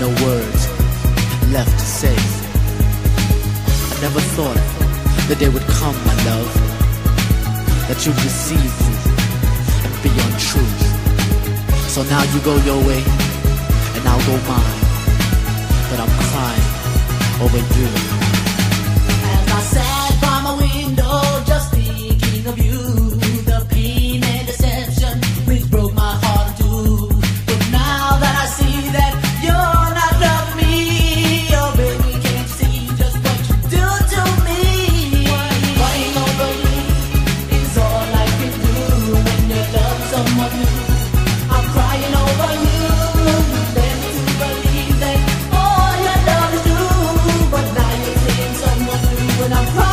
no words left to say. I never thought the day would come, my love, that you'd deceive me and be untrue. So now you go your way, and I'll go mine, but I'm crying over you. when I'm